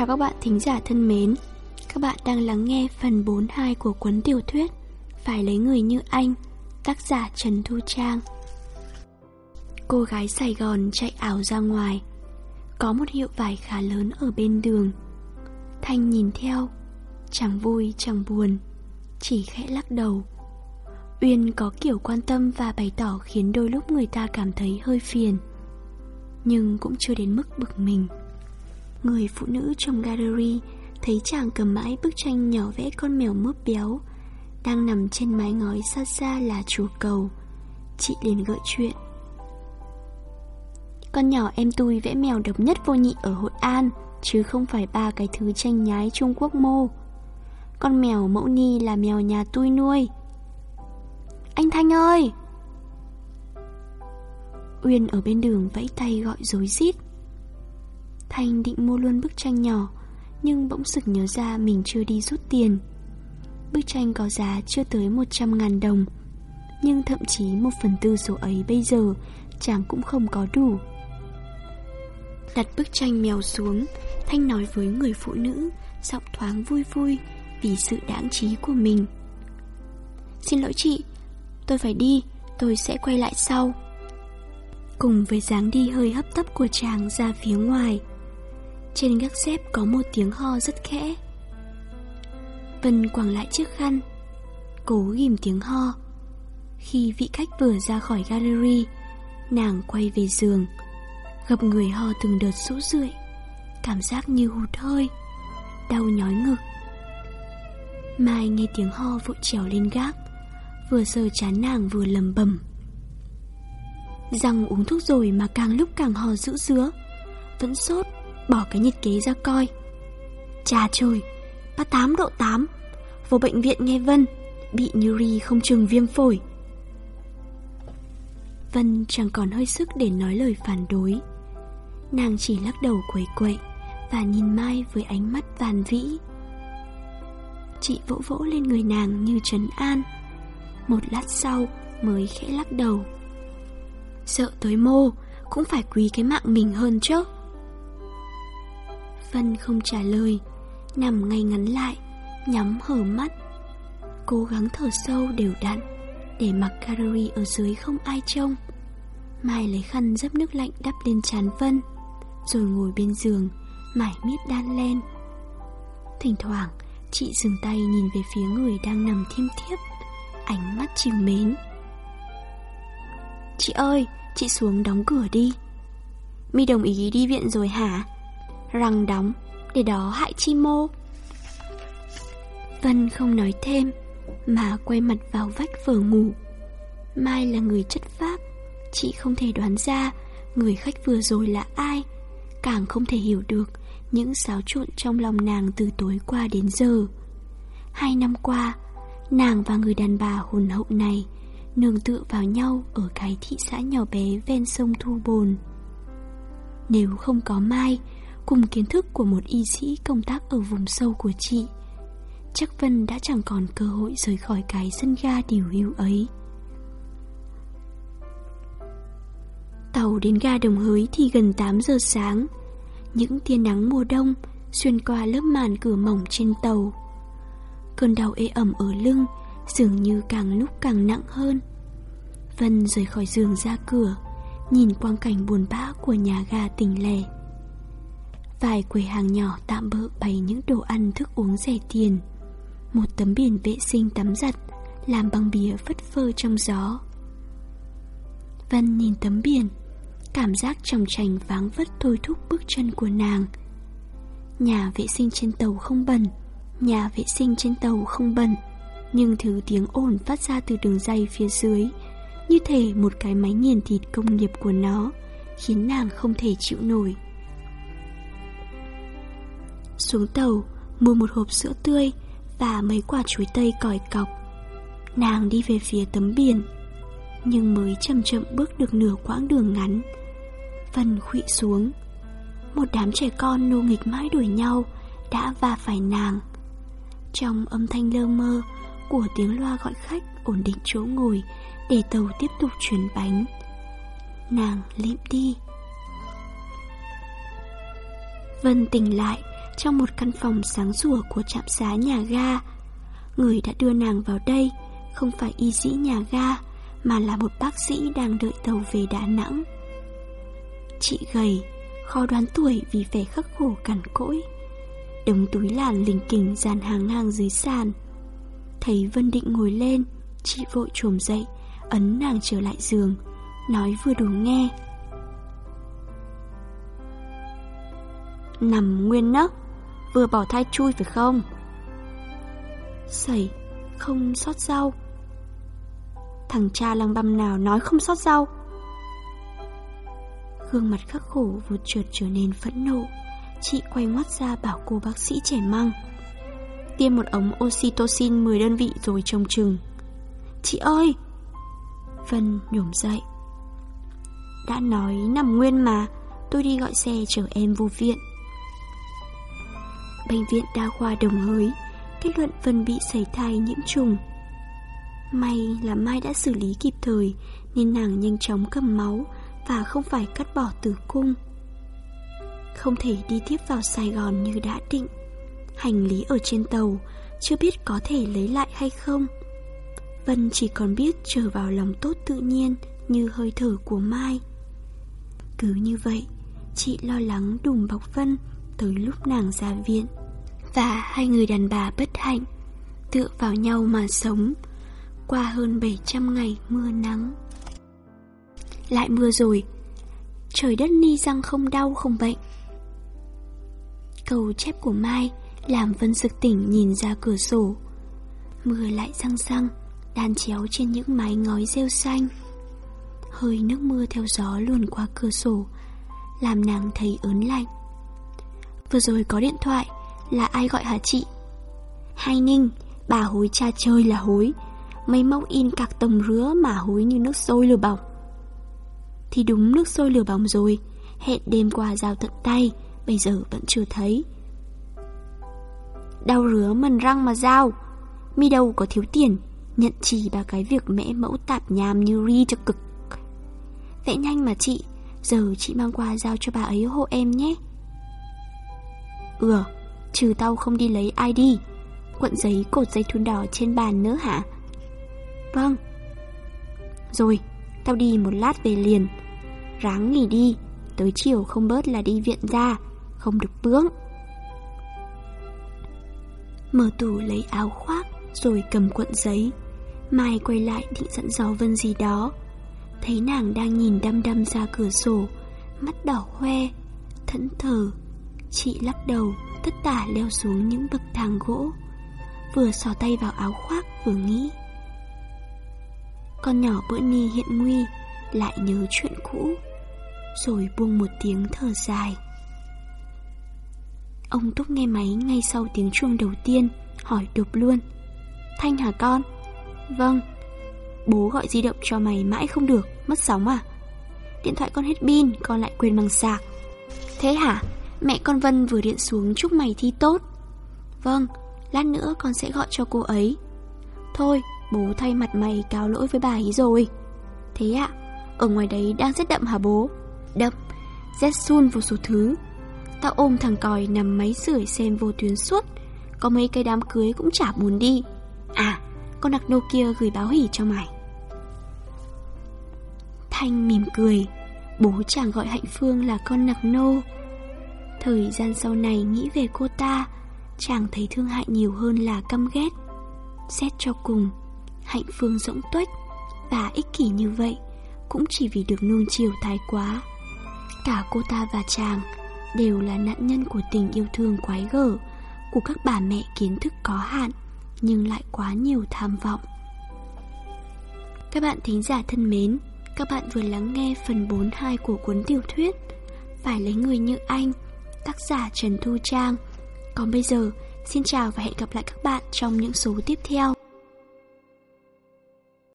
Chào các bạn thính giả thân mến. Các bạn đang lắng nghe phần 42 của cuốn tiểu thuyết Phải lấy người như anh, Tác giả Trần Thu Trang. Cô gái Sài Gòn chạy ảo ra ngoài. Có một hiệu vải khá lớn ở bên đường. Thanh nhìn theo, Chẳng vui, chẳng buồn, Chỉ khẽ lắc đầu. Uyên có kiểu quan tâm và bày tỏ khiến đôi lúc người ta cảm thấy hơi phiền, Nhưng cũng chưa đến mức bực mình. Người phụ nữ trong gallery Thấy chàng cầm mãi bức tranh nhỏ vẽ con mèo mướp béo, Đang nằm trên mái ngói xa xa là chùa cầu. Chị liền gợi chuyện. Con nhỏ em tôi vẽ mèo độc nhất vô nhị ở Hội An, Chứ không phải ba cái thứ tranh nhái Trung Quốc mô. Con mèo mẫu ni là mèo nhà tôi nuôi. Anh Thanh ơi! Uyên ở bên đường vẫy tay gọi dối rít. Thanh định mua luôn bức tranh nhỏ, Nhưng bỗng sực nhớ ra mình chưa đi rút tiền. Bức tranh có giá chưa tới 100 ngàn đồng, Nhưng thậm chí một phần tư số ấy bây giờ Chàng cũng không có đủ. Đặt bức tranh mèo xuống, Thanh nói với người phụ nữ, Giọng thoáng vui vui Vì sự đáng trí của mình. Xin lỗi chị, Tôi phải đi, Tôi sẽ quay lại sau. Cùng với dáng đi hơi hấp tấp của chàng ra phía ngoài trên gác xếp có một tiếng ho rất khẽ. Vân quẳng lại chiếc khăn, Cố ghim tiếng ho. Khi vị khách vừa ra khỏi gallery, Nàng quay về giường, Gặp người ho từng đợt sũ rượi, Cảm giác như hụt hơi, Đau nhói ngực. Mai nghe tiếng ho vội trèo lên gác, Vừa sờ chán nàng vừa lầm bầm Rằng uống thuốc rồi mà càng lúc càng ho dữ dứa, Vẫn sốt. Bỏ cái nhiệt kế ra coi. Chà trời 38 độ 8 Vô bệnh viện nghe Vân, Bị Yuri không chừng viêm phổi. Vân chẳng còn hơi sức để nói lời phản đối. Nàng chỉ lắc đầu quẩy quậy Và nhìn Mai với ánh mắt vàn vĩ. Chị vỗ vỗ lên người nàng như trấn an. Một lát sau mới khẽ lắc đầu. Sợ tới mô, Cũng phải quý cái mạng mình hơn chứ. Vân không trả lời, Nằm ngay ngắn lại, Nhắm hở mắt. Cố gắng thở sâu đều đặn, Để mặc gallery ở dưới không ai trông. Mai lấy khăn dấp nước lạnh đắp lên trán Vân, Rồi ngồi bên giường, Mải miết đan len. Thỉnh thoảng, Chị dừng tay nhìn về phía người đang nằm thiêm thiếp, Ánh mắt chiều mến. Chị ơi, Chị xuống đóng cửa đi. Mi đồng ý đi viện rồi hả? Răng đóng, Để đó hại chi mô. Vân không nói thêm, Mà quay mặt vào vách vừa ngủ. Mai là người chất phác, Chị không thể đoán ra Người khách vừa rồi là ai. Càng không thể hiểu được Những xáo trộn trong lòng nàng từ tối qua đến giờ. Hai năm qua, Nàng và người đàn bà hồn hậu này Nương tựa vào nhau Ở cái thị xã nhỏ bé ven sông Thu Bồn. Nếu không có Mai cùng kiến thức của một y sĩ công tác ở vùng sâu của chị. Chắc Vân đã chẳng còn cơ hội rời khỏi cái sân ga điều hưu ấy. Tàu đến ga Đồng Hới thì gần 8 giờ sáng. Những tia nắng mùa đông xuyên qua lớp màn cửa mỏng trên tàu. Cơn đau ê ẩm ở lưng dường như càng lúc càng nặng hơn. Vân rời khỏi giường ra cửa, Nhìn quang cảnh buồn bã của nhà ga tỉnh lẻ. Vài quầy hàng nhỏ tạm bỡ bày những đồ ăn thức uống rẻ tiền. Một tấm biển vệ sinh tắm giặt, Làm bằng bìa phất phơ trong gió. Vân nhìn tấm biển, Cảm giác trong trành váng vất thôi thúc bước chân của nàng. Nhà vệ sinh trên tàu không bẩn, Nhà vệ sinh trên tàu không bẩn, Nhưng thứ tiếng ồn phát ra từ đường dây phía dưới, Như thể một cái máy nghiền thịt công nghiệp của nó, Khiến nàng không thể chịu nổi xuống tàu, Mua một hộp sữa tươi Và mấy quả chuối tây còi cọc. Nàng đi về phía tấm biển, Nhưng mới chậm chậm bước được nửa quãng đường ngắn. Vân khụy xuống. Một đám trẻ con nô nghịch mãi đuổi nhau Đã va phải nàng. Trong âm thanh lơ mơ Của tiếng loa gọi khách ổn định chỗ ngồi Để tàu tiếp tục chuyển bánh, Nàng lịm đi. Vân tỉnh lại trong một căn phòng sáng sủa của trạm xá nhà ga. Người đã đưa nàng vào đây không phải y sĩ nhà ga, mà là một bác sĩ đang đợi tàu về Đà Nẵng. Chị gầy, khó đoán tuổi vì vẻ khắc khổ cằn cỗi. Đống túi làn lình kình dàn hàng ngang dưới sàn. Thấy Vân Định ngồi lên, chị vội trồm dậy, ấn nàng trở lại giường, nói vừa đủ nghe. Nằm nguyên nấc, vừa bỏ thai chui phải không? Sẩy, không sót rau. Thằng cha lăng băm nào nói không sót rau. Gương mặt khắc khổ vụt trượt trở nên phẫn nộ. Chị quay ngoắt ra bảo cô bác sĩ trẻ măng. Tiêm một ống oxytocin 10 đơn vị rồi trông chừng. Chị ơi! Vân nhổm dậy. Đã nói nằm nguyên mà, tôi đi gọi xe chở em vô viện. Bệnh viện đa khoa đồng hới kết luận Vân bị sảy thai nhiễm trùng. May là Mai đã xử lý kịp thời nên nàng nhanh chóng cầm máu và không phải cắt bỏ tử cung. Không thể đi tiếp vào Sài Gòn như đã định. Hành lý ở trên tàu chưa biết có thể lấy lại hay không. Vân chỉ còn biết trở vào lòng tốt tự nhiên như hơi thở của Mai. Cứ như vậy, chị lo lắng đùm bọc Vân tới lúc nàng ra viện. Và hai người đàn bà bất hạnh Tựa vào nhau mà sống Qua hơn 700 ngày mưa nắng. Lại mưa rồi, Trời đất ni răng không đau không bệnh. Cầu chép của Mai Làm Vân sực tỉnh nhìn ra cửa sổ. Mưa lại răng răng, Đan chéo trên những mái ngói rêu xanh. Hơi nước mưa theo gió luồn qua cửa sổ, Làm nàng thấy ớn lạnh. Vừa rồi có điện thoại là ai gọi hả chị? Hai Ninh, bà hối cha chơi là hối. Mấy móc in cạc tầm rứa mà hối như nước sôi lửa bỏng. Thì đúng nước sôi lửa bỏng rồi, hẹn đêm qua giao tận tay, bây giờ vẫn chưa thấy. Đau rứa mần răng mà giao, mi đâu có thiếu tiền, nhận chỉ bà cái việc mẽ mẫu tạp nhàm như ri cho cực. Vẽ nhanh mà chị, giờ chị mang qua giao cho bà ấy hộ em nhé. Ừ, Trừ tao không đi lấy ai đi. Cuộn giấy, cột dây thun đỏ trên bàn nữa hả? Vâng. Rồi, Tao đi một lát về liền. Ráng nghỉ đi, Tới chiều không bớt là đi viện ra, Không được bướng. Mở tủ lấy áo khoác Rồi cầm cuộn giấy. Mai quay lại định dẫn dò Vân gì đó. Thấy nàng đang nhìn đăm đăm ra cửa sổ, Mắt đỏ hoe, Thẫn thờ, Chị lắc đầu tất tả leo xuống những bậc thang gỗ, Vừa xò tay vào áo khoác vừa nghĩ Con nhỏ bữa ni hiện nguy, Lại nhớ chuyện cũ, Rồi buông một tiếng thở dài Ông Túc nghe máy ngay sau tiếng chuông đầu tiên, Hỏi đục luôn Thanh hả con? Vâng Bố gọi di động cho mày mãi không được, Mất sóng à? Điện thoại con hết pin, Con lại quên bằng sạc Thế hả? Mẹ con Vân vừa điện xuống chúc mày thi tốt. Vâng, lát nữa con sẽ gọi cho cô ấy. Thôi, bố thay mặt mày cáo lỗi với bà ấy rồi. Thế ạ, ở ngoài đấy đang rất đậm hả bố? Đậm, rét sun vô số thứ. Tao ôm thằng còi nằm máy sưởi xem vô tuyến suốt. Có mấy cây đám cưới cũng chả muốn đi. À, con đặc nô kia gửi báo hỉ cho mày. Thanh mỉm cười. Bố chàng gọi Hạnh Phương là con nặc nô. Thời gian sau này nghĩ về cô ta, Chàng thấy thương hại nhiều hơn là căm ghét. Xét cho cùng, Hạnh Phương rỗng tuếch Và ích kỷ như vậy Cũng chỉ vì được nuông chiều thái quá. Cả cô ta và chàng Đều là nạn nhân của tình yêu thương quái gở Của các bà mẹ kiến thức có hạn Nhưng lại quá nhiều tham vọng. Các bạn thính giả thân mến, Các bạn vừa lắng nghe phần 42 của cuốn tiểu thuyết Phải lấy người như anh tác giả Trần Thu Trang. Còn bây giờ, xin chào và hẹn gặp lại các bạn trong những số tiếp theo.